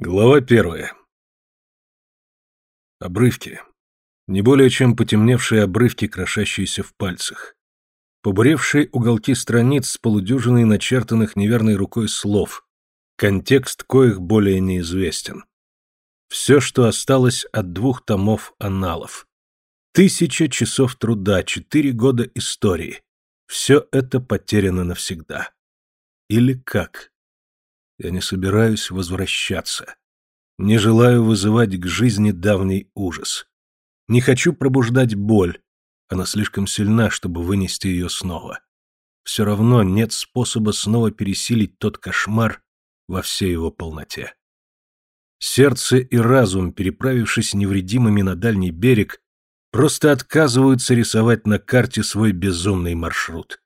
Глава первая. Обрывки. Не более чем потемневшие обрывки, крошащиеся в пальцах. Побуревшие уголки страниц с полудюжиной начертанных неверной рукой слов, контекст коих более неизвестен. Все, что осталось от двух томов аналов. Тысяча часов труда, четыре года истории. Все это потеряно навсегда. Или как? Я не собираюсь возвращаться. Не желаю вызывать к жизни давний ужас. Не хочу пробуждать боль. Она слишком сильна, чтобы вынести ее снова. Все равно нет способа снова пересилить тот кошмар во всей его полноте. Сердце и разум, переправившись невредимыми на дальний берег, просто отказываются рисовать на карте свой безумный маршрут.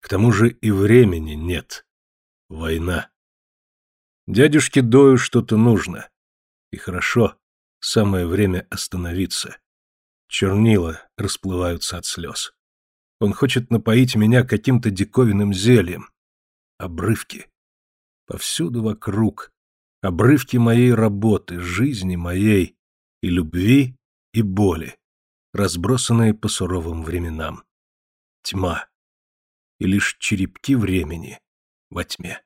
К тому же и времени нет. Война. Дядюшке Дою что-то нужно. И хорошо, самое время остановиться. Чернила расплываются от слез. Он хочет напоить меня каким-то диковинным зельем. Обрывки. Повсюду вокруг. Обрывки моей работы, жизни моей, и любви, и боли, разбросанные по суровым временам. Тьма. И лишь черепки времени во тьме.